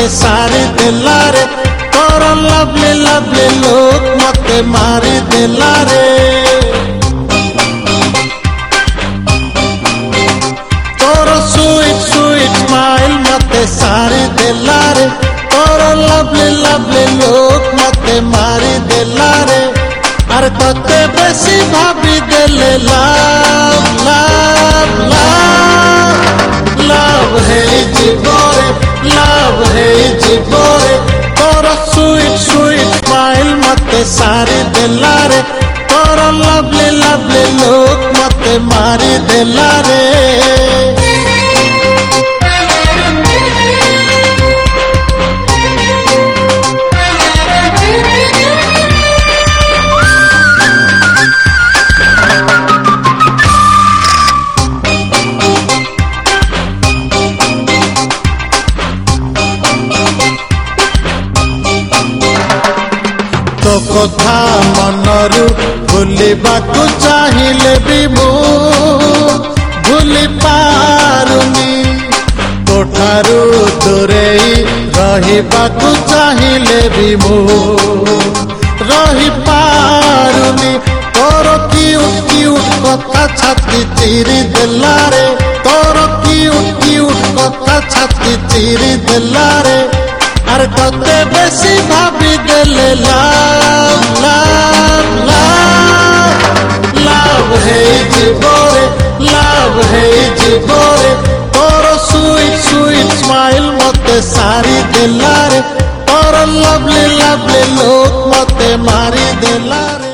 मारे सारे दिलारे, तोर लवली लवली लोग मत मारे दिलारे। तोर स्वीट स्वीट स्माइल मत सारे दिलारे, तोर लवली लवली लोग मत मारे दिलारे। अरे तो ते बसी भाभी दिल ମାରି ଦେଲାରେ ତୋ କଥା ମନରୁ ଭୁଲିବାକୁ ଚାହିଁଲେ ବି ମୁଁ ତୋଠାରୁ ଦୂରେଇ ରହିବାକୁ ଚାହିଁଲେ ବି ମୁଁ ରହିପାରୁନି ତୋର କିଉଟ କିଉଟ କଥା ଛାତି ଚିରି ଦେଲାରେ ତୋର କିଉଟ କିଉଟ କଥା ଛାତି ଚିରି ଦେଲାରେ আর ততে বেশি ভাবি দেলে লাভ লাভ লাভ লাভ হেই জীবরে লাভ হেই জীবরে সারি দেলারে তোর লাভলি লাভলি লোক মতে মারি দেলারে